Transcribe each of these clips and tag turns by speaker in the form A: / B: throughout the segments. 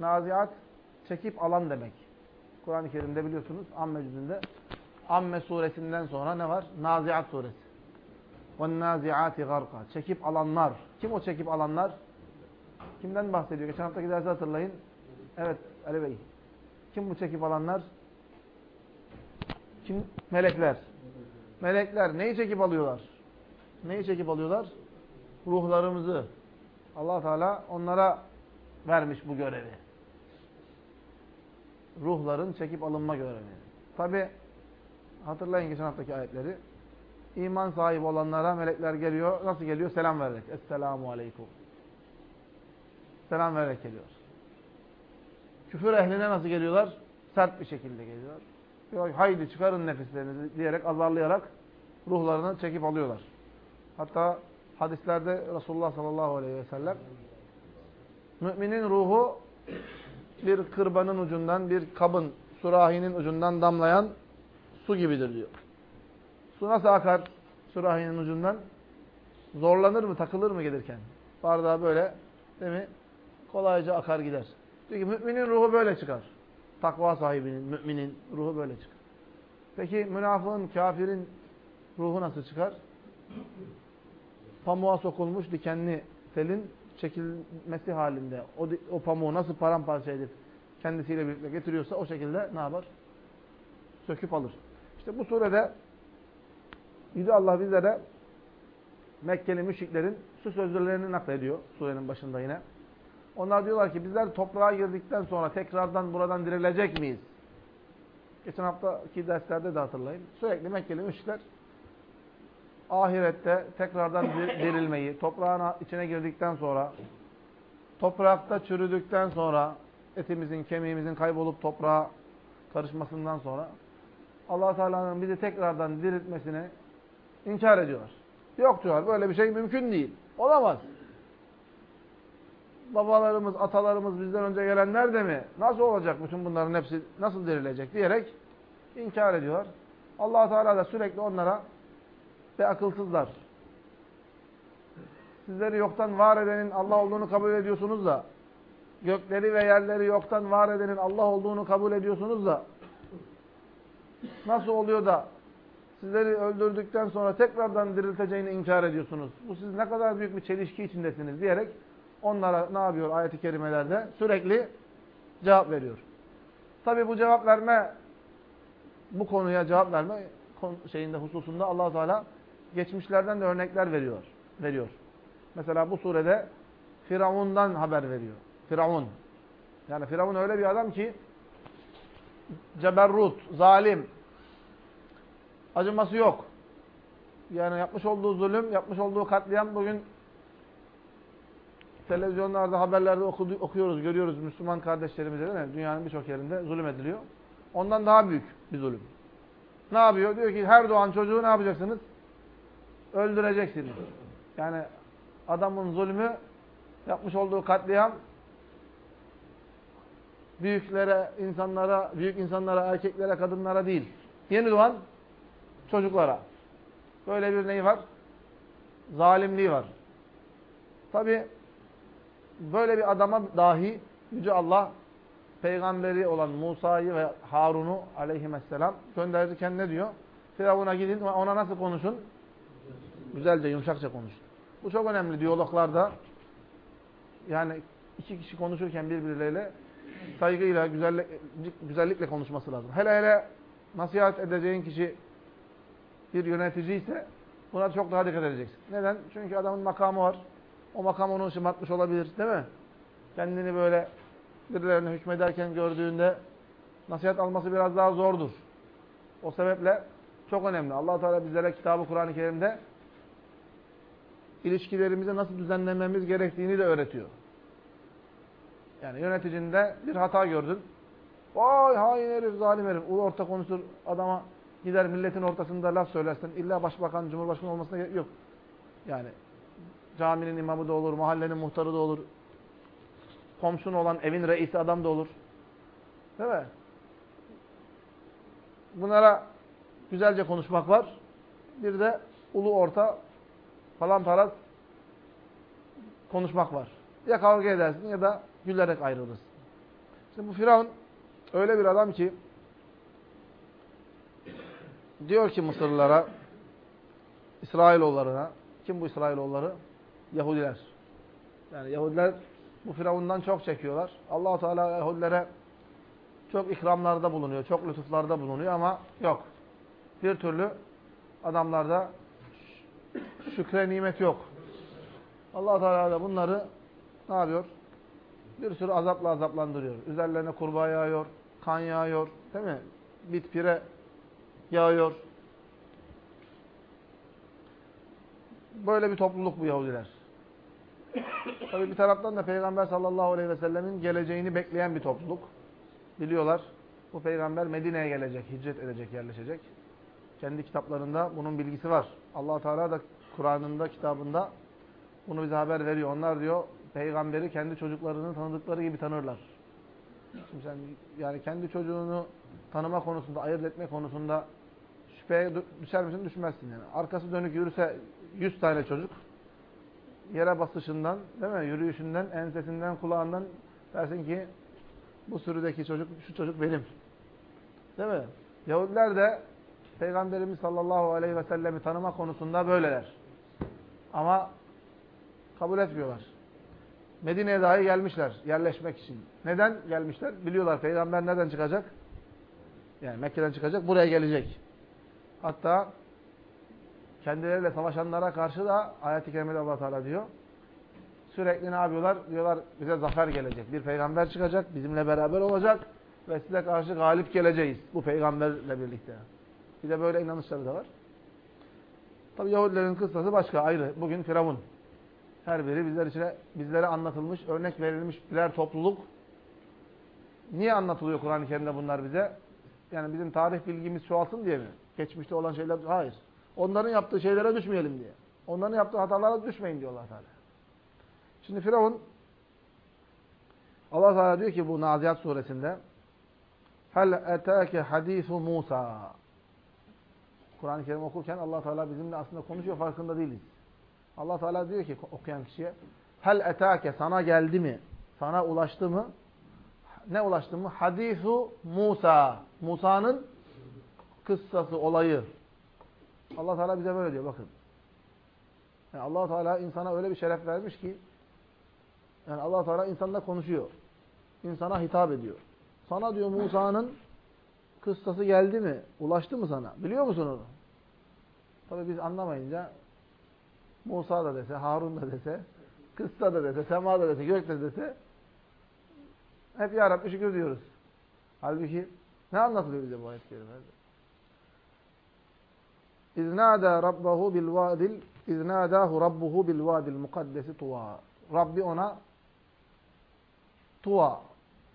A: Naziat çekip alan demek. Kur'an-ı Kerim'de biliyorsunuz Amme cüzünde Amme suresinden sonra ne var? Naziat suresi. وَالنَّازِعَاتِ غَرْقًا Çekip alanlar. Kim o çekip alanlar? Kimden bahsediyor? Geçen haftaki dersi hatırlayın. Evet Ali Bey. Kim bu çekip alanlar? Kim? Melekler. Melekler neyi çekip alıyorlar? Neyi çekip alıyorlar? Ruhlarımızı. allah Teala onlara vermiş bu görevi. Ruhların çekip alınma görevi. Tabi hatırlayın geçen haftaki ayetleri. İman sahibi olanlara melekler geliyor. Nasıl geliyor? Selam vererek. Esselamu aleyküm. Selam vererek geliyor. Küfür ehline nasıl geliyorlar? Sert bir şekilde geliyorlar. Haydi çıkarın nefislerinizi diyerek azarlayarak ruhlarını çekip alıyorlar. Hatta hadislerde Resulullah sallallahu aleyhi ve sellem müminin ruhu bir kırbanın ucundan, bir kabın, surahinin ucundan damlayan su gibidir diyor. Su nasıl akar sürahinin ucundan? Zorlanır mı, takılır mı gelirken? Bardağı böyle, değil mi? Kolayca akar gider. Diyor ki müminin ruhu böyle çıkar. Takva sahibinin, müminin ruhu böyle çıkar. Peki münafığın, kafirin ruhu nasıl çıkar? Pamuğa sokulmuş dikenli telin çekilmesi halinde o, o pamuğu nasıl paramparça edip kendisiyle birlikte getiriyorsa o şekilde ne yapar? Söküp alır. İşte bu surede Yüce Allah bizlere Mekkeli müşriklerin şu sözlerini naklediyor surenin başında yine. Onlar diyorlar ki bizler toprağa girdikten sonra tekrardan buradan dirilecek miyiz? Geçen haftaki derslerde de hatırlayın. Sürekli Mekkeli müşrikler ahirette tekrardan dirilmeyi, toprağın içine girdikten sonra, toprakta çürüdükten sonra, etimizin, kemiğimizin kaybolup toprağa karışmasından sonra allah Teala'nın bizi tekrardan diriltmesini inkar ediyorlar. Yok diyorlar. Böyle bir şey mümkün değil. Olamaz. Babalarımız, atalarımız bizden önce gelenler de mi? Nasıl olacak bütün bunların hepsi? Nasıl dirilecek? Diyerek inkar ediyorlar. allah Teala da sürekli onlara ve akılsızlar. Sizleri yoktan var edenin Allah olduğunu kabul ediyorsunuz da gökleri ve yerleri yoktan var edenin Allah olduğunu kabul ediyorsunuz da nasıl oluyor da sizleri öldürdükten sonra tekrardan dirilteceğini inkar ediyorsunuz. Bu siz ne kadar büyük bir çelişki içindesiniz diyerek onlara ne yapıyor ayet-i kerimelerde? Sürekli cevap veriyor. Tabi bu cevap verme, bu konuya cevap verme şeyinde hususunda allah Teala geçmişlerden de örnekler veriyor. veriyor. Mesela bu surede Firavun'dan haber veriyor. Firavun. Yani Firavun öyle bir adam ki ceberrut, zalim, acıması yok. Yani yapmış olduğu zulüm, yapmış olduğu katliam bugün televizyonlarda, haberlerde okuyoruz, görüyoruz Müslüman kardeşlerimize değil mi? Dünyanın birçok yerinde zulüm ediliyor. Ondan daha büyük bir zulüm. Ne yapıyor? Diyor ki her doğan çocuğu ne yapacaksınız? Öldüreceksiniz. Yani adamın zulmü, yapmış olduğu katliam büyüklere, insanlara, büyük insanlara, erkeklere, kadınlara değil. Yeni doğan çocuklara. Böyle bir neyi var? Zalimliği var. Tabi böyle bir adama dahi Yüce Allah peygamberi olan Musa'yı ve Harun'u aleyhisselam gönderirken ne diyor? Firavun'a gidin ona nasıl konuşun? Güzelce, yumuşakça konuşun. Bu çok önemli diyaloglarda. Yani iki kişi konuşurken birbirleriyle saygıyla, güzellik, güzellikle konuşması lazım. Hele hele nasihat edeceğin kişi bir yönetici ise buna çok daha dikkat edeceksin. Neden? Çünkü adamın makamı var. O makam onu şımartmış olabilir. Değil mi? Kendini böyle birilerine hükmederken gördüğünde nasihat alması biraz daha zordur. O sebeple çok önemli. allah Teala bizlere kitabı Kur'an-ı Kerim'de ilişkilerimizi nasıl düzenlememiz gerektiğini de öğretiyor. Yani yöneticinde bir hata gördün. Vay hain herif, zalim herif. Ulu orta konuşur adama gider milletin ortasında laf söylersin. İlla başbakan, cumhurbaşkanı olmasına gerek yok. Yani caminin imamı da olur, mahallenin muhtarı da olur. Komşun olan evin reisi adam da olur. Değil mi? Bunlara güzelce konuşmak var. Bir de ulu orta falan paraz konuşmak var. Ya kavga edersin ya da gülerek ayrılırsın. Şimdi bu Firavun öyle bir adam ki diyor ki Mısırlılara, İsrailoğullarına, kim bu İsrailoğulları? Yahudiler. Yani Yahudiler bu Firavundan çok çekiyorlar. allah Teala Yahudilere çok ikramlarda bulunuyor, çok lütuflarda bulunuyor ama yok. Bir türlü adamlarda şükre nimet yok. allah Teala da bunları ne yapıyor? Bir sürü azapla azaplandırıyor. Üzerlerine kurbağa yağıyor, kan yağıyor, değil mi? Bit pire yağıyor. Böyle bir topluluk bu Yahudiler. Tabi bir taraftan da Peygamber sallallahu aleyhi ve sellemin geleceğini bekleyen bir topluluk. Biliyorlar. Bu peygamber Medine'ye gelecek, hicret edecek, yerleşecek. Kendi kitaplarında bunun bilgisi var. allah Teala da Kur'an'ında, kitabında bunu bize haber veriyor. Onlar diyor, peygamberi kendi çocuklarını tanıdıkları gibi tanırlar. Şimdi sen yani kendi çocuğunu tanıma konusunda, ayırt etme konusunda şüpheye düşer misin? Düşmezsin yani. Arkası dönük yürüse 100 tane çocuk yere basışından, değil mi? Yürüyüşünden, ensesinden, kulağından dersin ki bu sürüdeki çocuk, şu çocuk benim. Değil mi? Yahudiler de Peygamberimiz sallallahu aleyhi ve sellemi tanıma konusunda böyleler. Ama kabul etmiyorlar. Medine'ye dahi gelmişler yerleşmek için. Neden gelmişler? Biliyorlar peygamber nereden çıkacak? Yani Mekke'den çıkacak, buraya gelecek. Hatta kendileriyle savaşanlara karşı da ayet-i kerimede allah Teala diyor. Sürekli ne yapıyorlar? Diyorlar bize zafer gelecek. Bir peygamber çıkacak, bizimle beraber olacak ve size karşı galip geleceğiz. Bu peygamberle birlikte. Bir de böyle inanışları da var. Tabi Yahudilerin kıssası başka, ayrı. Bugün Firavun. Her biri bizler içine, bizlere anlatılmış, örnek verilmiş birer topluluk. Niye anlatılıyor Kur'an-ı Kerim'de bunlar bize? Yani bizim tarih bilgimiz çoğalsın diye mi? Geçmişte olan şeyler, hayır. Onların yaptığı şeylere düşmeyelim diye. Onların yaptığı hatalara düşmeyin diyor allah Teala. Şimdi Firavun Allah Teala diyor ki bu Naziyat suresinde Hel etâke hadîsu Musa Kur'an-ı Kerim okurken allah Teala bizimle aslında konuşuyor farkında değiliz. allah Teala diyor ki okuyan kişiye Hel etâke sana geldi mi? Sana ulaştı mı? Ne ulaştı mı? Hadisu Musa. Musa'nın kıssası, olayı. allah Teala bize böyle diyor bakın. Yani allah Teala insana öyle bir şeref vermiş ki yani allah Teala insanla konuşuyor. İnsana hitap ediyor. Sana diyor Musa'nın kıssası geldi mi? Ulaştı mı sana? Biliyor musun onu? Tabi biz anlamayınca Musa da dese, Harun da dese, kıssa da dese, sema da dese, gök de dese hep Ya Rabbi şükür diyoruz. Halbuki ne anlatılıyor bize bu ayet-i kerimede? İznâdâ rabbahu bil vâdil İznâdâhu rabbuhu bil vâdil mukaddesi tuva. Rabbi ona Tuva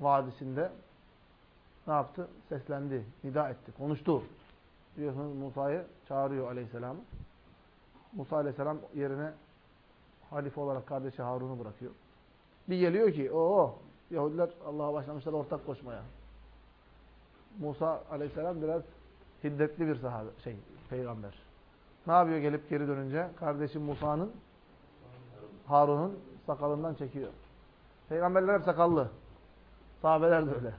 A: vadisinde ne yaptı? Seslendi, nida etti, konuştu. Biliyorsunuz Musa'yı çağırıyor aleyhisselam. Musa aleyhisselam yerine halife olarak kardeşi Harun'u bırakıyor. Bir geliyor ki o Yahudiler Allah'a başlamışlar ortak koşmaya. Musa aleyhisselam biraz hiddetli bir sahabe, şey, peygamber. Ne yapıyor gelip geri dönünce? Kardeşi Musa'nın Harun'un sakalından çekiyor. Peygamberler hep sakallı. Sahabeler de öyle.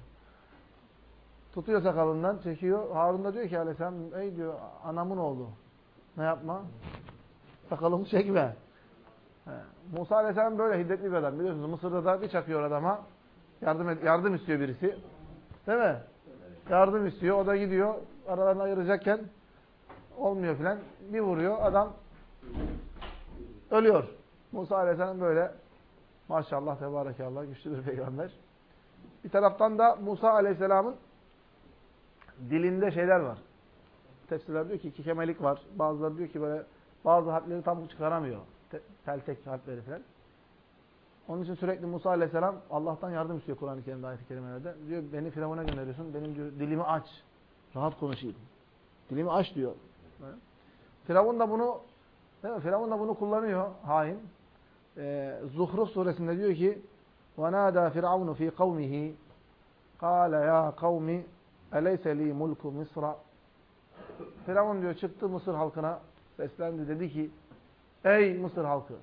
A: Tutuyor sakalından, çekiyor. Harun da diyor ki aleyhisselam, ey diyor anamın oğlu. Ne yapma? Sakalımı çekme. He. Musa aleyhisselam böyle hiddetli bir adam. Biliyorsunuz Mısır'da da bir çakıyor adama. Yardım, yardım istiyor birisi. Değil mi? Yardım istiyor. O da gidiyor. Aralarını ayıracakken olmuyor filan. Bir vuruyor. Adam ölüyor. Musa aleyhisselam böyle Maşallah, tebarekallah, güçlü bir peygamber. Bir taraftan da Musa aleyhisselamın dilinde şeyler var. Tefsirler diyor ki iki kemelik var. Bazıları diyor ki böyle bazı harfleri tam çıkaramıyor. Tel tek harfleri falan. Onun için sürekli Musa aleyhisselam Allah'tan yardım istiyor Kur'an-ı Kerim'de ayet-i kerimelerde. Diyor beni Firavun'a gönderiyorsun. Benim diyor, dilimi aç. Rahat konuşayım. Dilimi aç diyor. Firavun da bunu değil mi? Firavun da bunu kullanıyor. Hain e, Zuhruf suresinde diyor ki وَنَادَى فِرْعَوْنُ ف۪ي قَوْمِهِ قَالَ يَا قَوْمِ Eleyse li mulku Mısır'a Firavun diyor çıktı Mısır halkına seslendi dedi ki Ey Mısır halkı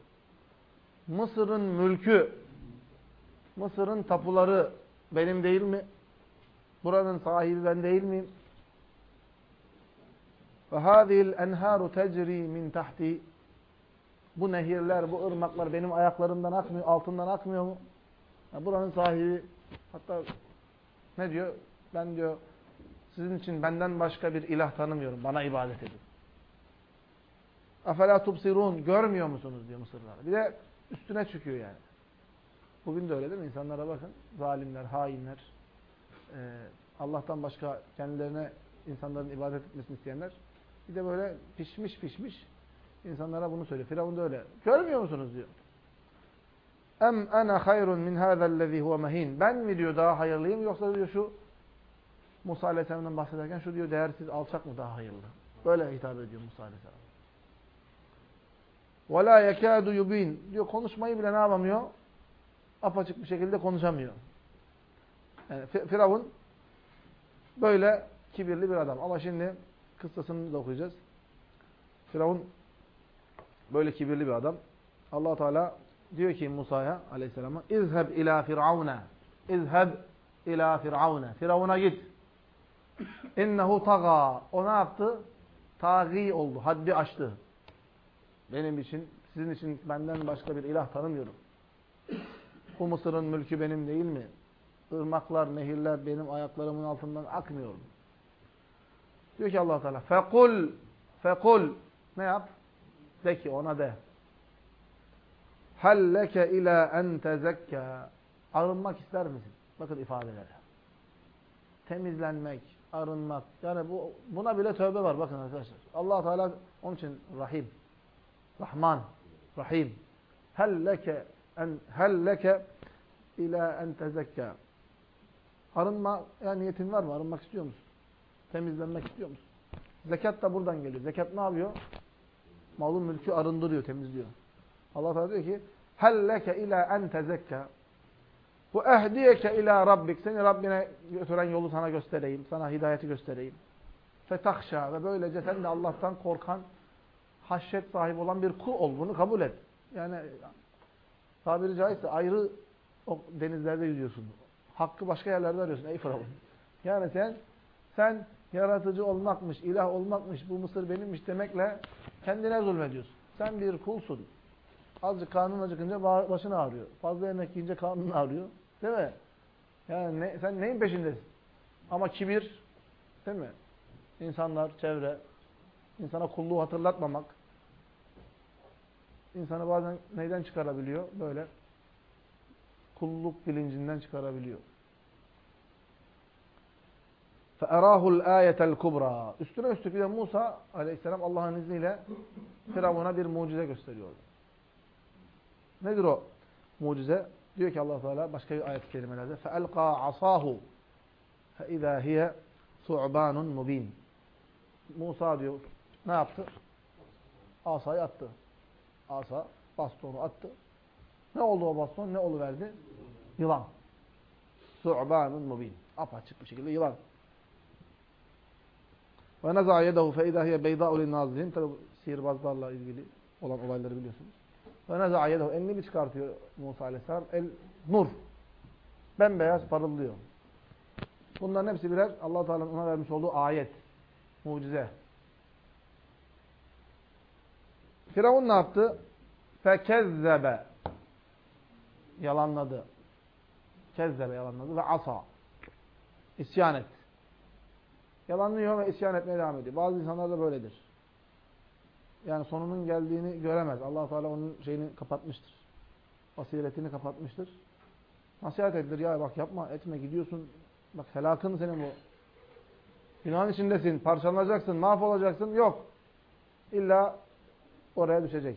A: Mısır'ın mülkü Mısır'ın tapuları benim değil mi? Buranın sahibi ben değil miyim? Ve hadil enharu tecri min tahti Bu nehirler, bu ırmaklar benim ayaklarımdan akmıyor, altından akmıyor mu? Yani buranın sahibi hatta ne diyor? Ben diyor sizin için benden başka bir ilah tanımıyorum. Bana ibadet edin. Afela tubsirun. Görmüyor musunuz diyor Mısırlar. Bir de üstüne çıkıyor yani. Bugün de öyle değil mi? İnsanlara bakın. Zalimler, hainler. E, Allah'tan başka kendilerine insanların ibadet etmesini isteyenler. Bir de böyle pişmiş pişmiş insanlara bunu söylüyor. Firavun da öyle. Görmüyor musunuz diyor. Em ana hayrun min hâzellezî huve mehin. Ben mi diyor daha hayırlıyım yoksa diyor şu Musa Aleyhisselam'dan bahsederken şu diyor değersiz alçak mı daha hayırlı? Böyle hitap ediyor Musa Aleyhisselam. وَلَا يَكَادُ يُب۪ينَ Diyor konuşmayı bile ne yapamıyor? Apaçık bir şekilde konuşamıyor. Yani Firavun böyle kibirli bir adam. Ama şimdi kıssasını da okuyacağız. Firavun böyle kibirli bir adam. allah Teala diyor ki Musa'ya aleyhisselama اِذْهَبْ ila firavuna اِذْهَبْ ila firavuna Firavuna git. İnnehu taga. O ne yaptı? Tagi oldu. Haddi aştı. Benim için, sizin için benden başka bir ilah tanımıyorum. Bu Mısır'ın mülkü benim değil mi? Irmaklar, nehirler benim ayaklarımın altından akmıyor? Diyor ki allah Teala fekul fekul ne yap? De ki ona de. Halleke ila en. Arınmak ister misin? Bakın ifadelere. Temizlenmek, arınmak. Yani bu buna bile tövbe var bakın arkadaşlar. Allah Teala onun için Rahim. Rahman, Rahim. Helleke en helleke ila en tezekka. Arınma yani niyetin var mı? Arınmak istiyor musun? Temizlenmek istiyor musun? Zekat da buradan geliyor. Zekat ne yapıyor? Malın mülkü arındırıyor, temizliyor. Allah Teala diyor ki: "Helleke ila en tezekka." Bu ehdiyeke ila rabbik. Seni Rabbine götüren yolu sana göstereyim. Sana hidayeti göstereyim. Fetahşa ve böylece sen de Allah'tan korkan, haşyet sahibi olan bir kul ol. Bunu kabul et. Yani tabiri caizse ayrı o denizlerde yüzüyorsun. Hakkı başka yerlerde arıyorsun ey Firavun. Yani sen sen yaratıcı olmakmış, ilah olmakmış, bu Mısır benimmiş demekle kendine zulmediyorsun. Sen bir kulsun. Azıcık karnın acıkınca başın ağrıyor. Fazla yemek yiyince karnın ağrıyor. Değil mi? Yani ne, sen neyin peşindesin? Ama kibir, değil mi? İnsanlar, çevre, insana kulluğu hatırlatmamak, insanı bazen neyden çıkarabiliyor? Böyle kulluk bilincinden çıkarabiliyor. فَاَرَاهُ الْآيَةَ الْكُبْرَى Üstüne üstlük bir de Musa aleyhisselam Allah'ın izniyle Firavun'a bir mucize gösteriyor. Nedir o mucize? Diyor ki allah Teala başka bir ayet-i kerimelerde فَاَلْقَى عَصَاهُ فَاِذَا هِيَ ثُعْبَانٌ مُب۪ينٌ Musa diyor ne yaptı? Asayı attı. Asa bastonu attı. Ne oldu o baston? Ne oluverdi? Yılan. Su'banun mubin. Apaçık bir şekilde yılan. Ve neza'a yedehu fe idâ hiye beydâ'u linnâzirin. Tabi sihirbazlarla ilgili olan olayları biliyorsunuz. Neza'a yedehu. Elini bir çıkartıyor Musa aleyhisselam. El nur. Bembeyaz parıldıyor. Bunların hepsi birer allah Teala'nın ona vermiş olduğu ayet. Mucize. Firavun ne yaptı? Fekezzebe. Yalanladı. Kezzebe yalanladı ve asa. İsyan etti. Yalanlıyor ve isyan etmeye devam ediyor. Bazı insanlar da böyledir. Yani sonunun geldiğini göremez. allah Teala onun şeyini kapatmıştır. Basiretini kapatmıştır. Nasihat edilir. Ya bak yapma etme gidiyorsun. Bak helakın senin bu. Günahın içindesin. Parçalanacaksın. Mahvolacaksın. Yok. İlla oraya düşecek.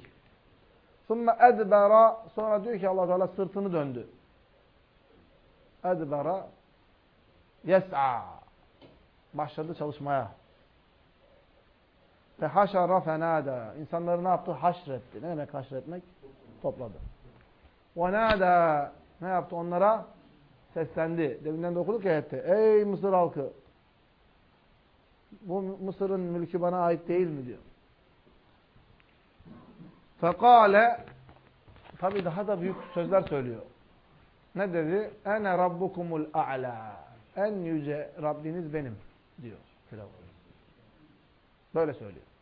A: Sonra edbera sonra diyor ki Allah Teala sırtını döndü. Edbera yes'a başladı çalışmaya. Ve haşara fenada. İnsanları ne yaptı? Haşretti. Ne demek haşretmek? Topladı. Ve nada. Ne yaptı onlara? Seslendi. Deminden de okuduk ya. Ey Mısır halkı. Bu Mısır'ın mülkü bana ait değil mi diyor. Fekale tabi daha da büyük sözler söylüyor. Ne dedi? Ene rabbukumul a'la. En yüce Rabbiniz benim diyor. Böyle söylüyor.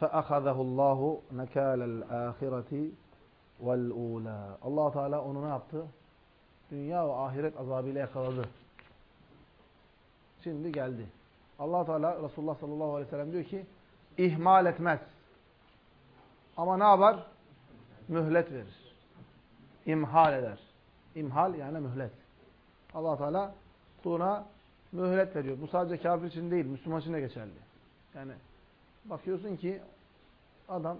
A: فَأَخَذَهُ اللّٰهُ نَكَالَ الْآخِرَةِ وَالْاُولَى allah Teala onu ne yaptı? Dünya ve ahiret azabıyla yakaladı. Şimdi geldi. allah Teala Resulullah sallallahu aleyhi ve sellem diyor ki ihmal etmez. Ama ne yapar? Mühlet verir. İmhal eder. İmhal yani mühlet. allah Teala buna mühlet veriyor. Bu sadece kafir için değil, Müslüman için de geçerli. Yani bakıyorsun ki adam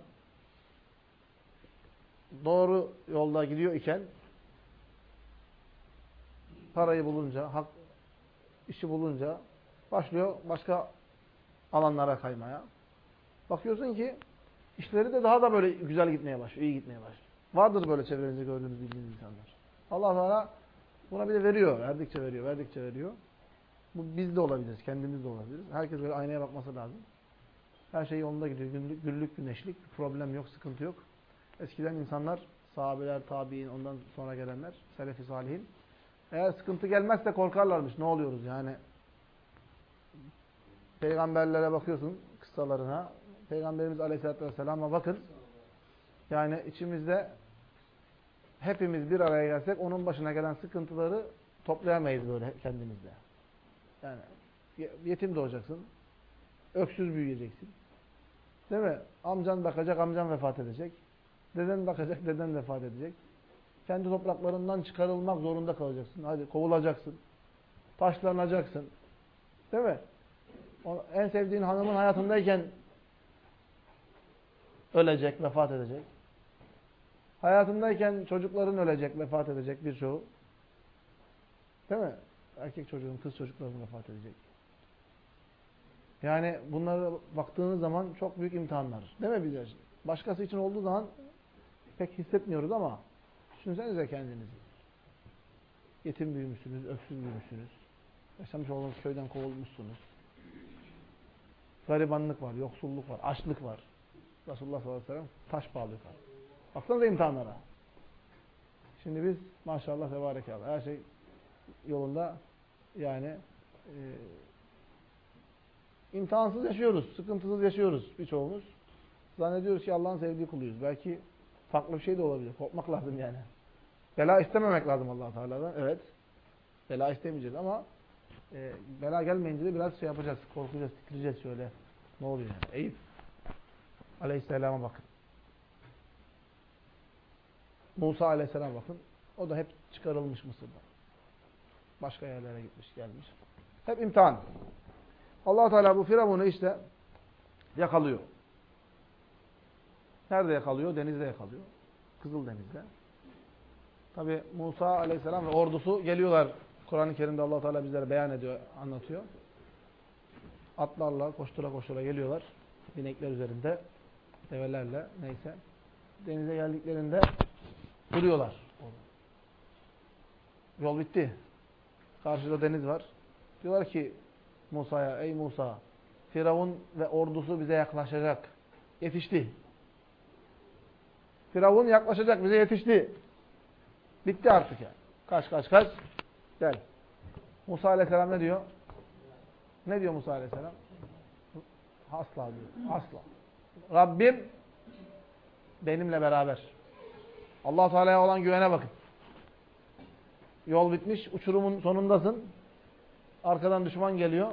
A: doğru yolda gidiyor iken parayı bulunca, hak işi bulunca başlıyor başka alanlara kaymaya. Bakıyorsun ki işleri de daha da böyle güzel gitmeye başlıyor, iyi gitmeye başlıyor. Vardır böyle çevrenizde gördüğünüz bildiğiniz insanlar. Allah Teala buna bir de veriyor. Verdikçe veriyor, verdikçe veriyor. Bu biz de olabiliriz, kendimiz de olabiliriz. Herkes böyle aynaya bakması lazım. Her şey yolunda gidiyor. Günlük, güllük, güneşlik. Problem yok, sıkıntı yok. Eskiden insanlar, sahabeler, tabi'in, ondan sonra gelenler, selefi salihin. Eğer sıkıntı gelmezse korkarlarmış. Ne oluyoruz yani? Peygamberlere bakıyorsun, kıssalarına. Peygamberimiz Aleyhisselatü Vesselam'a bakın. Yani içimizde hepimiz bir araya gelsek onun başına gelen sıkıntıları toplayamayız böyle kendimizde. Yani yetim doğacaksın. Öksüz büyüyeceksin. Değil mi? Amcan bakacak, amcan vefat edecek. Deden bakacak, deden vefat edecek. Kendi topraklarından çıkarılmak zorunda kalacaksın. Hadi kovulacaksın. Taşlanacaksın. Değil mi? En sevdiğin hanımın hayatındayken ölecek, vefat edecek. Hayatındayken çocukların ölecek, vefat edecek birçoğu. Değil mi? Erkek çocuğun, kız çocukların vefat edecek. Yani bunlara baktığınız zaman çok büyük imtihanlar. Değil mi bize? Başkası için olduğu zaman pek hissetmiyoruz ama düşünsenize kendinizi. Yetim büyümüşsünüz, öksüz büyümüşsünüz. Yaşamış olduğunuz köyden kovulmuşsunuz. Garibanlık var, yoksulluk var, açlık var. Resulullah sallallahu aleyhi ve sellem taş bağlıyor. Baksanıza imtihanlara. Şimdi biz maşallah tebarekallah her şey yolunda yani e, imtihansız yaşıyoruz, sıkıntısız yaşıyoruz birçoğumuz. Zannediyoruz ki Allah'ın sevdiği kuluyuz. Belki farklı bir şey de olabilir. Korkmak lazım yani. Bela istememek lazım allah Teala'dan. Evet. Bela istemeyeceğiz ama e, bela gelmeyince de biraz şey yapacağız. Korkacağız, titreyeceğiz şöyle. Ne oluyor yani? Eyüp Aleyhisselam'a bakın. Musa Aleyhisselam'a bakın. O da hep çıkarılmış Mısır'dan. Başka yerlere gitmiş, gelmiş. Hep imtihan. Allah Teala bu Firavun'u işte yakalıyor. Nerede yakalıyor? Denizde yakalıyor. Kızıldeniz'de. Tabi Musa aleyhisselam ve ordusu geliyorlar. Kur'an-ı Kerim'de allah Teala bizlere beyan ediyor, anlatıyor. Atlarla koştura koştura geliyorlar. Binekler üzerinde. Develerle neyse. Denize geldiklerinde duruyorlar. Yol bitti. Karşıda deniz var. Diyorlar ki Musa'ya, ey Musa, Firavun ve ordusu bize yaklaşacak. Yetişti. Firavun yaklaşacak, bize yetişti. Bitti artık yani. Kaç kaç kaç. Gel. Musa aleyhisselam ne diyor? Ne diyor Musa aleyhisselam? Asla diyor. Asla. Rabbim benimle beraber. allah Teala'ya olan güvene bakın. Yol bitmiş, uçurumun sonundasın. Arkadan düşman geliyor.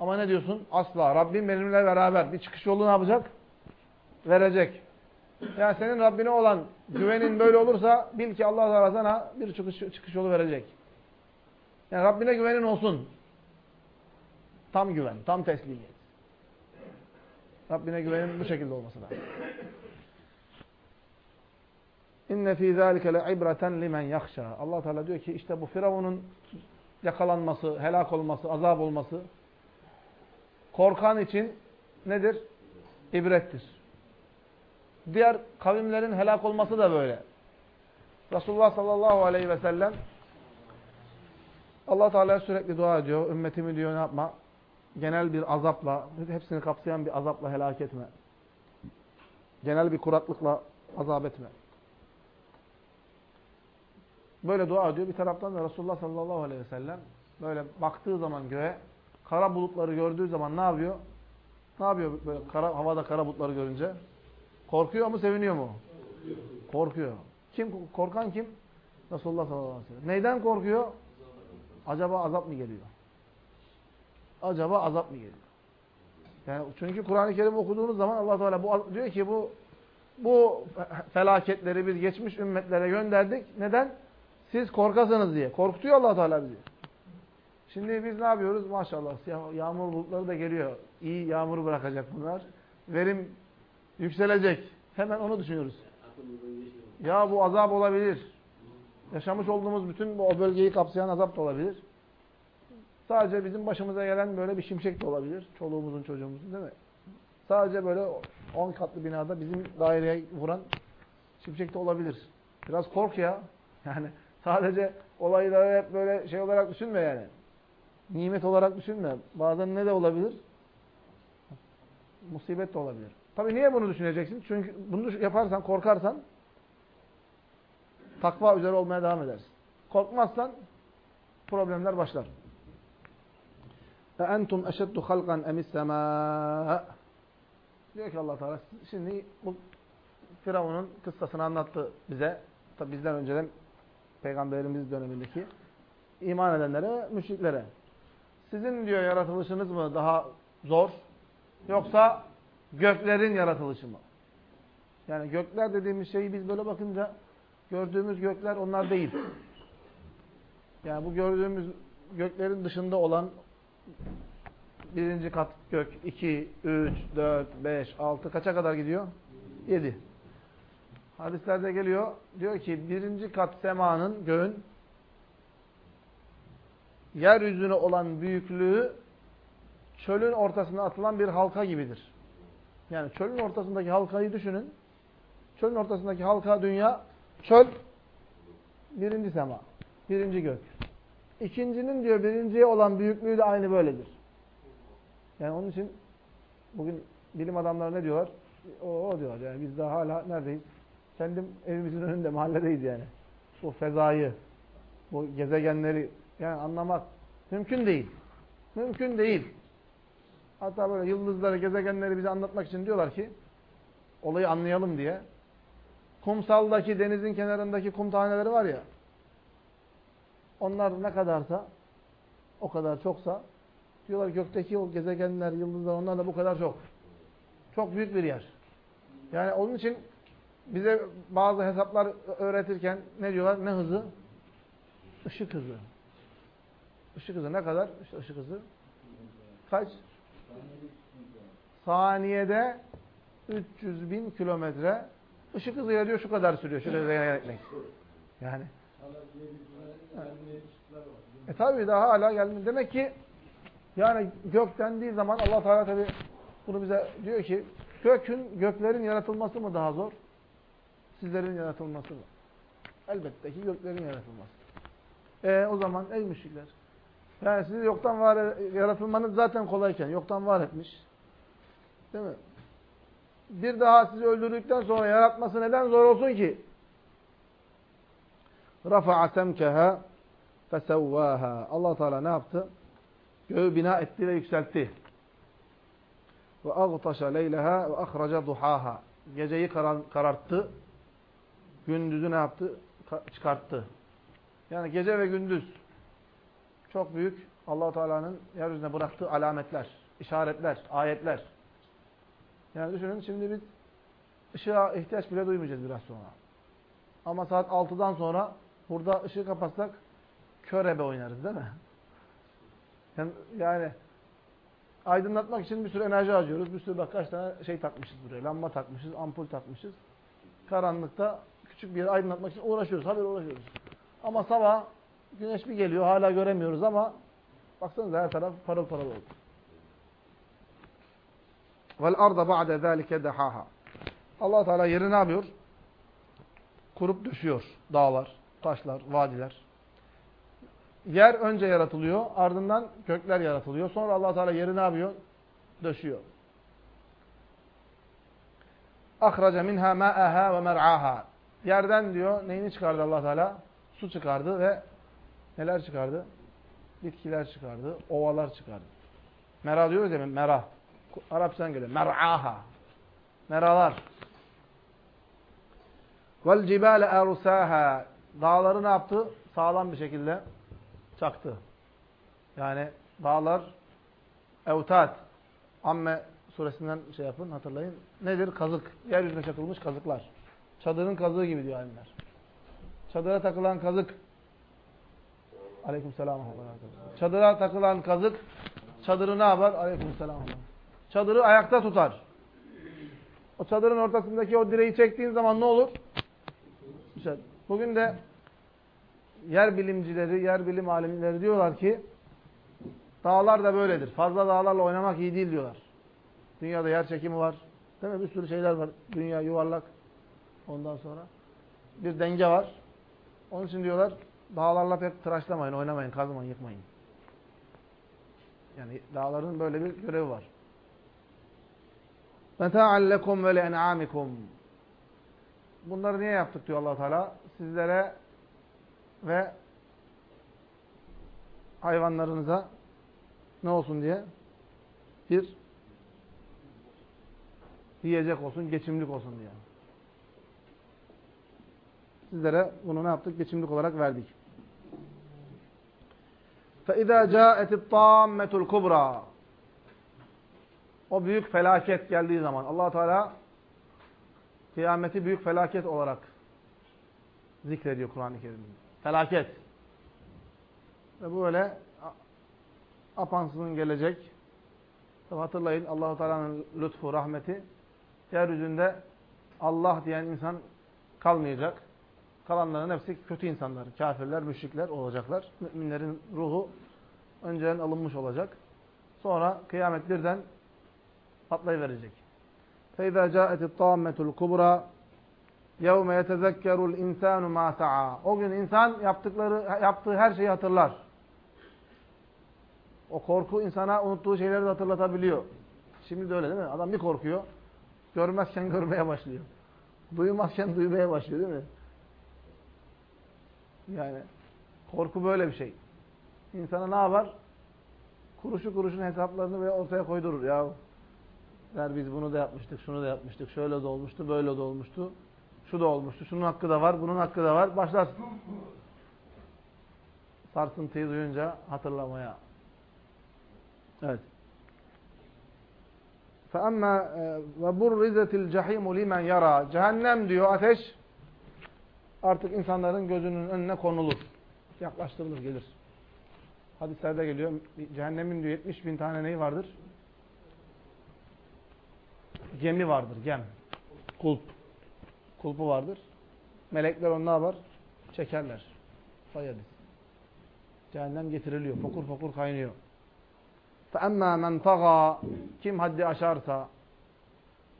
A: Ama ne diyorsun? Asla. Rabbim benimle beraber. Bir çıkış yolu ne yapacak? Verecek. Yani senin Rabbine olan güvenin böyle olursa bil ki Allah Teala sana bir çıkış, çıkış yolu verecek. Yani Rabbine güvenin olsun. Tam güven, tam teslimiyet. Rabbine güvenin bu şekilde olması lazım. İnne fî zâlike le'ibreten limen yakşâ. Allah Teala diyor ki işte bu Firavun'un yakalanması, helak olması, azap olması korkan için nedir? İbrettir. Diğer kavimlerin helak olması da böyle. Resulullah sallallahu aleyhi ve sellem Allah Teala sürekli dua ediyor. Ümmetimi diyor ne yapma? Genel bir azapla, hepsini kapsayan bir azapla helak etme. Genel bir kuraklıkla azap etme. Böyle dua ediyor. Bir taraftan da Resulullah sallallahu aleyhi ve sellem böyle baktığı zaman göğe kara bulutları gördüğü zaman ne yapıyor? Ne yapıyor böyle kara, havada kara bulutları görünce? Korkuyor mu, seviniyor mu? Korkuyor. Kim korkan kim? Resulullah sallallahu aleyhi ve sellem. Neyden korkuyor? Acaba azap mı geliyor? Acaba azap mı geliyor? Yani çünkü Kur'an-ı Kerim okuduğunuz zaman Allah Teala bu diyor ki bu bu felaketleri biz geçmiş ümmetlere gönderdik. Neden? Siz korkasınız diye. Korkutuyor Allah Teala bizi. Şimdi biz ne yapıyoruz? Maşallah yağmur bulutları da geliyor. İyi yağmur bırakacak bunlar. Verim yükselecek. Hemen onu düşünüyoruz. Ya bu azap olabilir. Yaşamış olduğumuz bütün o bölgeyi kapsayan azap da olabilir. Sadece bizim başımıza gelen böyle bir şimşek de olabilir. Çoluğumuzun çocuğumuzun değil mi? Sadece böyle 10 katlı binada bizim daireye vuran şimşek de olabilir. Biraz kork ya. Yani sadece olayları hep böyle şey olarak düşünme yani. Nimet olarak düşünme. Bazen ne de olabilir? Musibet de olabilir. Tabii niye bunu düşüneceksin? Çünkü bunu yaparsan, korkarsan takva üzere olmaya devam edersin. Korkmazsan problemler başlar. entum eşeddu halkan emis semâ Diyor ki allah Teala şimdi bu Firavun'un kıssasını anlattı bize. Tabi bizden önceden Peygamberimiz dönemindeki iman edenlere, müşriklere. Sizin diyor yaratılışınız mı daha zor yoksa göklerin yaratılışı mı? Yani gökler dediğimiz şeyi biz böyle bakınca gördüğümüz gökler onlar değil. Yani bu gördüğümüz göklerin dışında olan birinci kat gök 2, 3, 4, 5, 6 kaça kadar gidiyor? 7. Hadislerde geliyor. Diyor ki birinci kat semanın göğün yeryüzüne olan büyüklüğü çölün ortasına atılan bir halka gibidir. Yani çölün ortasındaki halkayı düşünün. Çölün ortasındaki halka dünya, çöl birinci sema, birinci gök. İkincinin diyor birinciye olan büyüklüğü de aynı böyledir. Yani onun için bugün bilim adamları ne diyorlar? O, o diyor yani biz daha hala neredeyiz? Kendim evimizin önünde mahalledeyiz yani. Bu fezayı, bu gezegenleri yani anlamak mümkün değil. Mümkün değil. Hatta böyle yıldızları, gezegenleri bize anlatmak için diyorlar ki olayı anlayalım diye kumsaldaki, denizin kenarındaki kum taneleri var ya onlar ne kadarsa o kadar çoksa diyorlar gökteki o gezegenler, yıldızlar onlar da bu kadar çok. Çok büyük bir yer. Yani onun için bize bazı hesaplar öğretirken ne diyorlar? Ne hızı? Işık hızı. Işık hızı ne kadar? İşte ışık hızı. Kaç? Saniyede 300 bin kilometre. Işık hızıyla diyor şu kadar sürüyor. Şöyle zeyan etmek. Yani. E tabi daha hala gelmedi. Demek ki yani gök dendiği zaman Allah Teala tabi bunu bize diyor ki gökün, göklerin yaratılması mı daha zor? Sizlerin yaratılması mı? Elbette ki göklerin yaratılması. E o zaman ey müşrikler yani sizi yoktan var yaratılmanız zaten kolayken yoktan var etmiş. Değil mi? Bir daha sizi öldürdükten sonra yaratması neden zor olsun ki? Rafa'a semkeha fesevvaha. Allah Teala ne yaptı? Göğü bina etti ve yükseltti. Ve agtaşa leyleha ve ahraca duhaha. Geceyi karar, kararttı. Gündüzü ne yaptı? Çıkarttı. Yani gece ve gündüz çok büyük allah Teala'nın yeryüzüne bıraktığı alametler, işaretler, ayetler. Yani düşünün şimdi biz ışığa ihtiyaç bile duymayacağız biraz sonra. Ama saat 6'dan sonra burada ışığı kapatsak körebe oynarız değil mi? Yani, yani aydınlatmak için bir sürü enerji harcıyoruz. Bir sürü bak kaç tane şey takmışız buraya. Lamba takmışız, ampul takmışız. Karanlıkta küçük bir yeri aydınlatmak için uğraşıyoruz. Haber uğraşıyoruz. Ama sabah güneş bir geliyor. Hala göremiyoruz ama baksanıza her taraf parıl parıl oldu. Vel arda ba'de zâlike dehaha. Allah Teala yeri ne yapıyor? Kurup düşüyor. Dağlar, taşlar, vadiler. Yer önce yaratılıyor, ardından kökler yaratılıyor. Sonra Allah Teala yeri ne yapıyor? Döşüyor. ahraca minha ma'aha ve mer'aha. Yerden diyor neyini çıkardı Allah Teala? Su çıkardı ve neler çıkardı? Bitkiler çıkardı, ovalar çıkardı. Mera diyoruz ya mera. Arapçadan geliyor. Mer'aha. Meralar. Vel cibale erusaha. Dağları ne yaptı? Sağlam bir şekilde çaktı. Yani dağlar evtat. Amme suresinden şey yapın hatırlayın. Nedir? Kazık. Yeryüzüne çakılmış kazıklar. Çadırın kazığı gibi diyor alimler. Çadıra takılan kazık. Aleykümselam. Çadıra takılan kazık çadırı ne yapar? Aleykümselam. Çadırı ayakta tutar. O çadırın ortasındaki o direği çektiğin zaman ne olur? İşte bugün de yer bilimcileri, yer bilim alimleri diyorlar ki dağlar da böyledir. Fazla dağlarla oynamak iyi değil diyorlar. Dünyada yer çekimi var. Değil mi? Bir sürü şeyler var. Dünya yuvarlak. Ondan sonra bir denge var. Onun için diyorlar dağlarla pek tıraşlamayın, oynamayın, kazmayın, yıkmayın. Yani dağların böyle bir görevi var. Meta'an lekum ve le'en'amikum. Bunları niye yaptık diyor allah Teala? Sizlere ve hayvanlarınıza ne olsun diye bir yiyecek olsun, geçimlik olsun diye. Sizlere bunu ne yaptık? Geçimlik olarak verdik. فَاِذَا جَاءَتِ الطَّامَّةُ الْكُبْرَى O büyük felaket geldiği zaman allah Teala kıyameti büyük felaket olarak zikrediyor Kur'an-ı Kerim'de. Felaket. Ve böyle apansızın gelecek. Tabi hatırlayın Allahu Teala'nın lütfu, rahmeti yeryüzünde Allah diyen insan kalmayacak. Kalanların hepsi kötü insanlar. Kafirler, müşrikler olacaklar. Müminlerin ruhu önceden alınmış olacak. Sonra kıyamet birden patlayıverecek. فَاِذَا جَاءَتِ الطَّامَّةُ الْكُبْرَى يَوْمَ يَتَذَكَّرُ الْاِنْسَانُ مَا سَعَى O gün insan yaptıkları, yaptığı her şeyi hatırlar. O korku insana unuttuğu şeyleri de hatırlatabiliyor. Şimdi de öyle değil mi? Adam bir korkuyor. Görmezken görmeye başlıyor. Duymazken duymaya başlıyor değil mi? Yani korku böyle bir şey. İnsana ne yapar? Kuruşu kuruşun hesaplarını böyle ortaya koydurur. Ya der biz bunu da yapmıştık, şunu da yapmıştık, şöyle de olmuştu, böyle de olmuştu, şu da olmuştu, şunun hakkı da var, bunun hakkı da var. Başlarsın. Sarsıntıyı duyunca hatırlamaya. Evet. فَأَمَّا وَبُرِّزَتِ الْجَحِيمُ لِمَنْ yara. Cehennem diyor ateş artık insanların gözünün önüne konulur. Yaklaştırılır, gelir. Hadislerde geliyor. Cehennemin diyor 70 bin tane neyi vardır? Gemi vardır, gem. Kulp. Kulpu vardır. Melekler onu ne yapar? Çekerler. Sayarız. Cehennem getiriliyor. Fokur fokur kaynıyor. فَأَمَّا مَنْ طَغَى Kim haddi aşarsa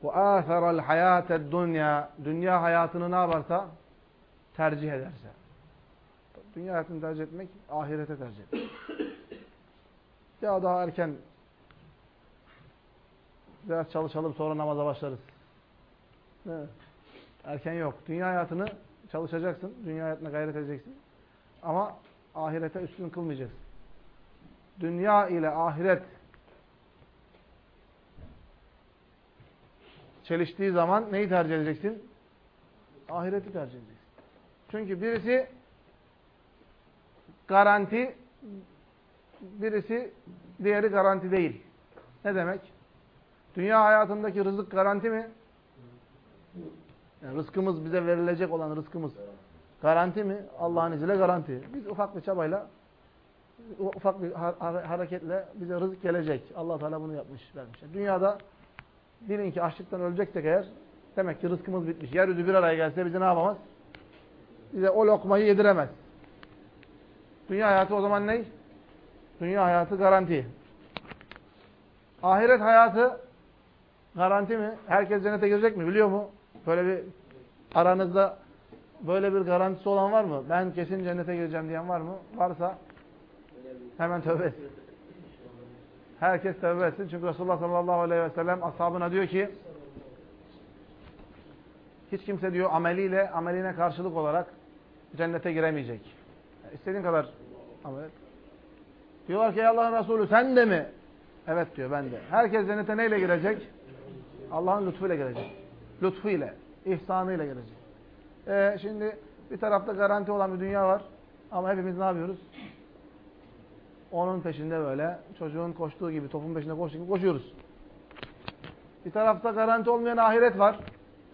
A: وَآثَرَ الْحَيَاةَ الدُّنْيَا Dünya hayatını ne yaparsa? Tercih ederse. Dünya hayatını tercih etmek, ahirete tercih etmek. Ya daha erken biraz çalışalım sonra namaza başlarız. Evet. Erken yok. Dünya hayatını çalışacaksın. Dünya hayatına gayret edeceksin. Ama ahirete üstün kılmayacaksın. Dünya ile ahiret çeliştiği zaman neyi tercih edeceksin? Ahireti tercih edeceksin. Çünkü birisi garanti, birisi diğeri garanti değil. Ne demek? Dünya hayatındaki rızık garanti mi? Yani rızkımız bize verilecek olan rızkımız garanti mi? Allah'ın izniyle garanti. Biz ufak bir çabayla ufak bir hareketle bize rızık gelecek. Allah Teala bunu yapmış, vermiş. Dünyada bilin ki açlıktan öleceksek eğer demek ki rızkımız bitmiş. Yeryüzü bir araya gelse bizi ne yapamaz? Bize o lokmayı yediremez. Dünya hayatı o zaman ne? Dünya hayatı garanti. Ahiret hayatı garanti mi? Herkes cennete girecek mi? Biliyor mu? Böyle bir aranızda böyle bir garantisi olan var mı? Ben kesin cennete gireceğim diyen var mı? Varsa hemen tövbe etsin. Herkes tövbe etsin. Çünkü Resulullah sallallahu aleyhi ve sellem ashabına diyor ki Hiç kimse diyor ameliyle, ameline karşılık olarak cennete giremeyecek. Yani istediğin kadar amel et. Diyorlar ki Allah'ın Resulü sen de mi? Evet diyor ben de. Herkes cennete neyle girecek? Allah'ın lütfuyla girecek. Lütfuyla, ihsanıyla girecek. Ee, şimdi bir tarafta garanti olan bir dünya var. Ama hepimiz ne yapıyoruz? Onun peşinde böyle çocuğun koştuğu gibi, topun peşinde koştuğu gibi koşuyoruz. Bir tarafta garanti olmayan ahiret var.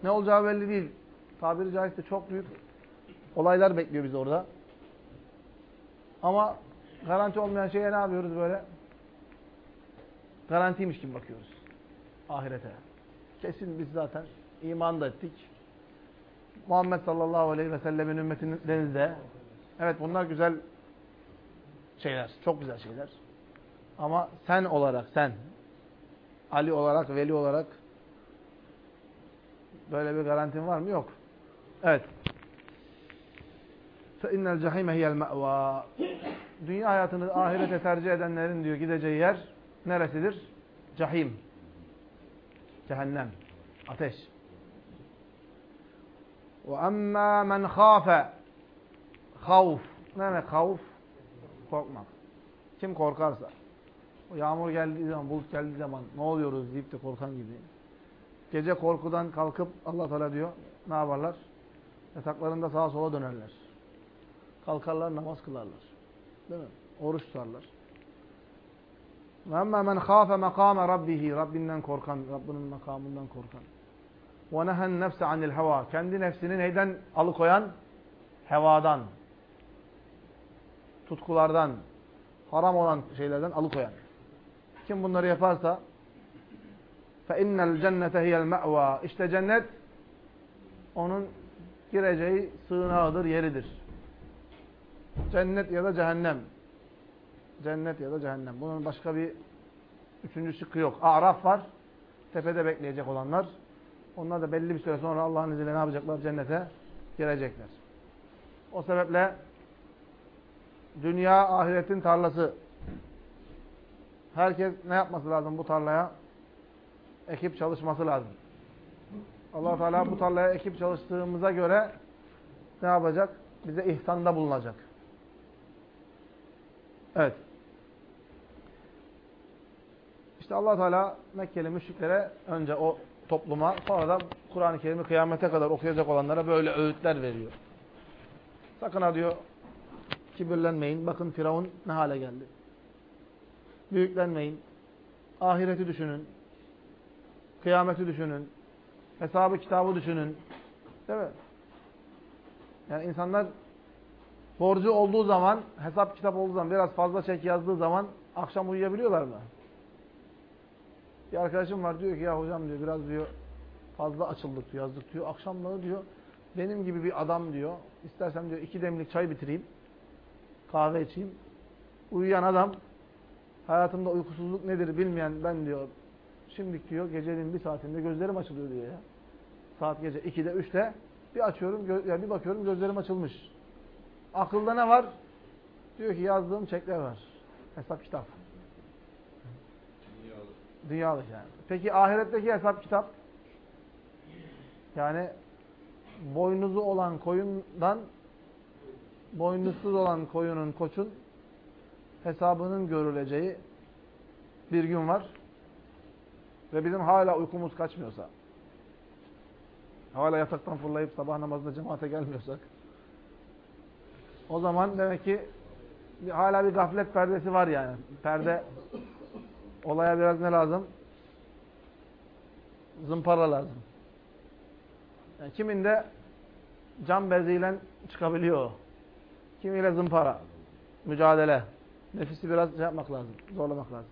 A: Ne olacağı belli değil. Tabiri caizse çok büyük olaylar bekliyor bizi orada. Ama garanti olmayan şeye ne yapıyoruz böyle? Garantiymiş gibi bakıyoruz. Ahirete. Kesin biz zaten iman da ettik. Muhammed sallallahu aleyhi ve sellemin ümmetindeniz de. Evet bunlar güzel şeyler. Çok güzel şeyler. Ama sen olarak sen Ali olarak, Veli olarak böyle bir garantin var mı? Yok. Evet innel cehime hiyel me'va. Dünya hayatını ahirete tercih edenlerin diyor gideceği yer neresidir? Cahim. Cehennem. Ateş. Ve emmâ men khâfe. Havf. Ne demek havf? Korkmak. Kim korkarsa. Yağmur geldiği zaman, bulut geldiği zaman ne oluyoruz deyip de korkan gibi. Gece korkudan kalkıp Allah Teala diyor ne yaparlar? Yataklarında sağa sola dönerler. Kalkarlar namaz kılarlar. Değil mi? Oruç tutarlar. وَاَمَّا مَنْ خَافَ مَقَامَ رَبِّهِ Rabbinden korkan, Rabbinin makamından korkan. وَنَهَا النَّفْسَ عَنِ الْهَوَى Kendi nefsini neyden alıkoyan? Hevadan. Tutkulardan. Haram olan şeylerden alıkoyan. Kim bunları yaparsa فَاِنَّ الْجَنَّةَ هِيَ الْمَأْوَى İşte cennet onun gireceği sığınağıdır, yeridir. Cennet ya da cehennem. Cennet ya da cehennem. Bunun başka bir üçüncü şıkkı yok. Araf var. Tepede bekleyecek olanlar. Onlar da belli bir süre sonra Allah'ın izniyle ne yapacaklar? Cennete girecekler. O sebeple dünya ahiretin tarlası. Herkes ne yapması lazım bu tarlaya? Ekip çalışması lazım. allah Teala bu tarlaya ekip çalıştığımıza göre ne yapacak? Bize ihsanda bulunacak. Evet. İşte allah Teala Mekkeli müşriklere önce o topluma sonra da Kur'an-ı Kerim'i kıyamete kadar okuyacak olanlara böyle öğütler veriyor. Sakın ha diyor kibirlenmeyin. Bakın Firavun ne hale geldi. Büyüklenmeyin. Ahireti düşünün. Kıyameti düşünün. Hesabı kitabı düşünün. Değil mi? Yani insanlar borcu olduğu zaman, hesap kitap olduğu zaman, biraz fazla çek yazdığı zaman akşam uyuyabiliyorlar mı? Bir arkadaşım var diyor ki ya hocam diyor biraz diyor fazla açıldık diyor, yazdık diyor. Akşamları diyor benim gibi bir adam diyor. İstersem diyor iki demlik çay bitireyim. Kahve içeyim. Uyuyan adam hayatımda uykusuzluk nedir bilmeyen ben diyor. Şimdilik diyor gecenin bir saatinde gözlerim açılıyor diyor ya. Saat gece 2'de 3'te bir açıyorum, yani bir bakıyorum gözlerim açılmış. Akılda ne var? Diyor ki yazdığım çekler var. Hesap kitap. Dünyalık. Dünyalık yani. Peki ahiretteki hesap kitap? Yani boynuzu olan koyundan boynuzsuz olan koyunun, koçun hesabının görüleceği bir gün var. Ve bizim hala uykumuz kaçmıyorsa, hala yataktan fırlayıp sabah namazında cemaate gelmiyorsak, o zaman demek ki hala bir gaflet perdesi var yani. Perde olaya biraz ne lazım? Zımpara lazım. Yani kiminde cam beziyle çıkabiliyor. Kimiyle zımpara. Mücadele. Nefisi biraz şey yapmak lazım. Zorlamak lazım.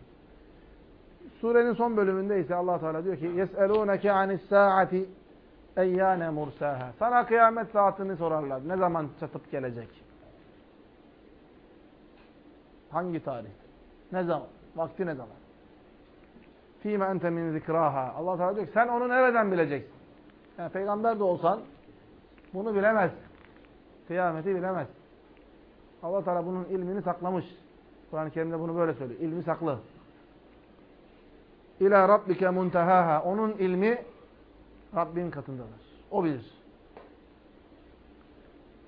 A: Surenin son bölümünde ise allah Teala diyor ki يَسْأَلُونَكَ عَنِ السَّاعَةِ اَيَّانَ مُرْسَاهَا Sana kıyamet saatini sorarlar. Ne zaman çatıp gelecek? Hangi tarih? Ne zaman? Vakti ne zaman? Fîme ente min zikraha. Allah Teala diyor ki sen onu nereden bileceksin? Yani peygamber de olsan bunu bilemez. Kıyameti bilemez. Allah Teala bunun ilmini saklamış. Kur'an-ı Kerim'de bunu böyle söylüyor. İlmi saklı. İlâ rabbike muntehaha. Onun ilmi Rabbin katındadır. O bilir.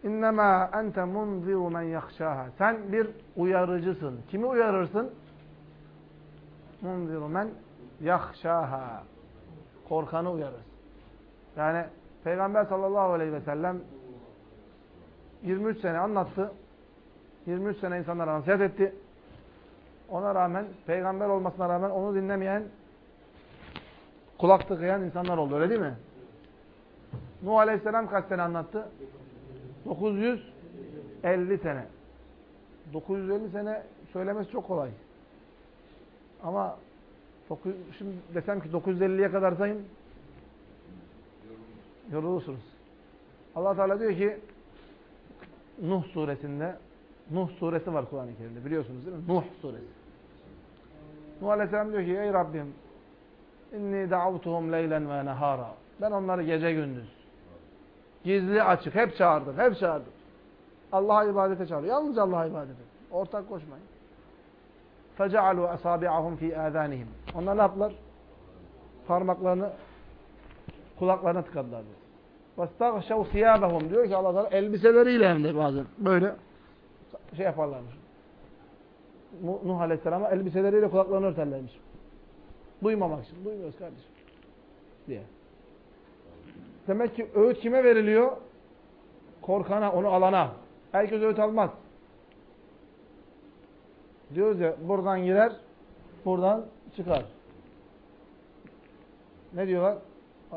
A: İnnemâ ente munziru men yakşâhâ. Sen bir uyarıcısın. Kimi uyarırsın? Munziru men yakşâhâ. Korkanı uyarırsın. Yani Peygamber sallallahu aleyhi ve sellem 23 sene anlattı. 23 sene insanlara nasihat etti. Ona rağmen, peygamber olmasına rağmen onu dinlemeyen, kulak tıkayan insanlar oldu. Öyle değil mi? Nuh Aleyhisselam kaç sene anlattı? 950 sene. 950 sene söylemesi çok kolay. Ama şimdi desem ki 950'ye kadar sayın yorulursunuz. Allah Teala diyor ki Nuh suresinde Nuh suresi var Kur'an-ı Kerim'de biliyorsunuz değil mi? Nuh suresi. Nuh Aleyhisselam diyor ki ey Rabbim inni da'avtuhum leylen ve nehara. Ben onları gece gündüz gizli açık hep çağırdım. Hep çağırdım. Allah'a ibadete çağırıyor. Yalnızca Allah'a ibadete. Ortak koşmayın. فَجَعَلُوا أَصَابِعَهُمْ ف۪ي آذَانِهِمْ Onlar ne yaptılar? Parmaklarını kulaklarına tıkadılar. وَاسْتَغْشَوْ ثِيَابَهُمْ Diyor ki Allah Teala elbiseleriyle hem de bazen böyle şey yaparlarmış. Nuh Aleyhisselam'a elbiseleriyle kulaklarını örterlermiş. Duymamak için. Duymuyoruz kardeşim. Diye. Demek ki öğüt kime veriliyor? Korkana, onu alana. Herkes öğüt almaz. Diyoruz ya buradan girer, buradan çıkar. Ne diyorlar?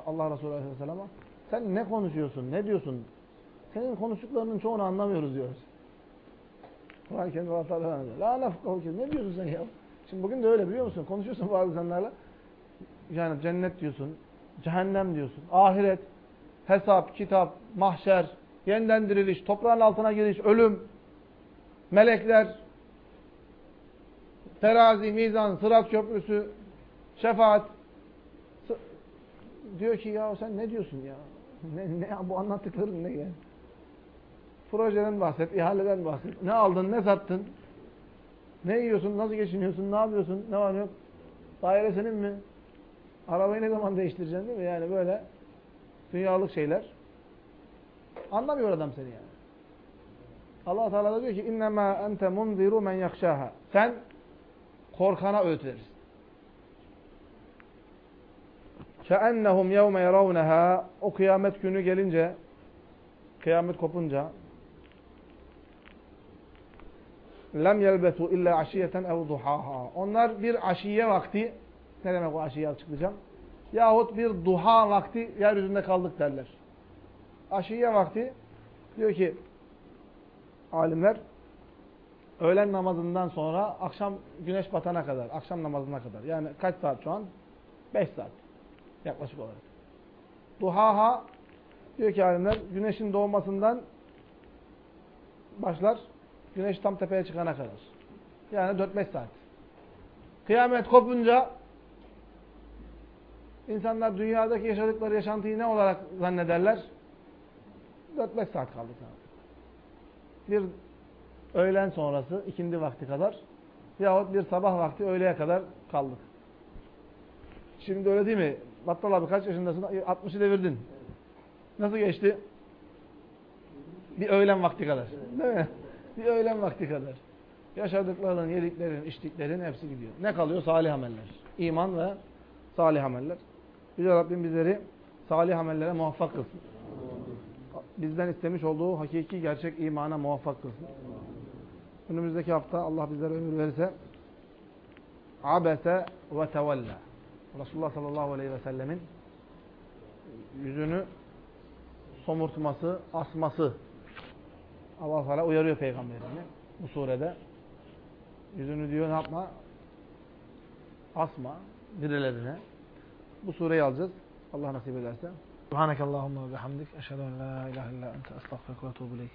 A: Allah Resulü Aleyhisselam'a. Sen ne konuşuyorsun? Ne diyorsun? Senin konuştuklarının çoğunu anlamıyoruz diyoruz. Kur'an-ı Kerim'de Allah Teala La nefkahu Ne diyorsun sen ya? Şimdi bugün de öyle biliyor musun? Konuşuyorsun bazı insanlarla. Yani cennet diyorsun, cehennem diyorsun, ahiret, hesap, kitap, mahşer, yeniden diriliş, toprağın altına giriş, ölüm, melekler, terazi, mizan, sırat köprüsü, şefaat. Diyor ki ya sen ne diyorsun ya? Ne, ne bu anlattıkların ne yani? Projeden bahset, ihaleden bahset. Ne aldın, ne sattın? Ne yiyorsun, nasıl geçiniyorsun, ne yapıyorsun, ne var yok? Daire senin mi? Arabayı ne zaman değiştireceksin değil mi? Yani böyle dünyalık şeyler. Anlamıyor adam seni yani. Allah Teala da diyor ki innema ente munziru men yakşaha. Sen korkana öğüt verirsin. Keennehum yevme yeravneha o kıyamet günü gelince kıyamet kopunca lem yelbetu illa aşiyeten ev duhaha. Onlar bir aşiye vakti ne demek o aşiye açıklayacağım. Yahut bir duha vakti yeryüzünde kaldık derler. Aşiye vakti diyor ki alimler öğlen namazından sonra akşam güneş batana kadar, akşam namazına kadar. Yani kaç saat şu an? 5 saat. Yaklaşık olarak. Duhaha diyor ki alimler güneşin doğmasından başlar. Güneş tam tepeye çıkana kadar. Yani 4-5 saat. Kıyamet kopunca insanlar dünyadaki yaşadıkları yaşantıyı ne olarak zannederler? 4-5 saat kaldı. Bir öğlen sonrası, ikindi vakti kadar yahut bir sabah vakti öğleye kadar kaldık. Şimdi öyle değil mi? Battal abi kaç yaşındasın? 60'ı devirdin. Nasıl geçti? Bir öğlen vakti kadar. Değil mi? Bir öğlen vakti kadar. Yaşadıkların, yediklerin, içtiklerin hepsi gidiyor. Ne kalıyor? Salih ameller. İman ve salih ameller. Yüce Rabbim bizleri salih amellere muvaffak kılsın. Bizden istemiş olduğu hakiki gerçek imana muvaffak kılsın. Önümüzdeki hafta Allah bizlere ömür verirse abese ve tevella. Resulullah sallallahu aleyhi ve sellemin yüzünü somurtması, asması Allah Teala uyarıyor peygamberini bu surede. Yüzünü diyor ne yapma? Asma birilerine. Bu sureyi alacağız. Allah nasip ederse. Subhanakallahumma ve bihamdik. Eşhedü en la ilahe illa ente estağfirullah ve etûbü.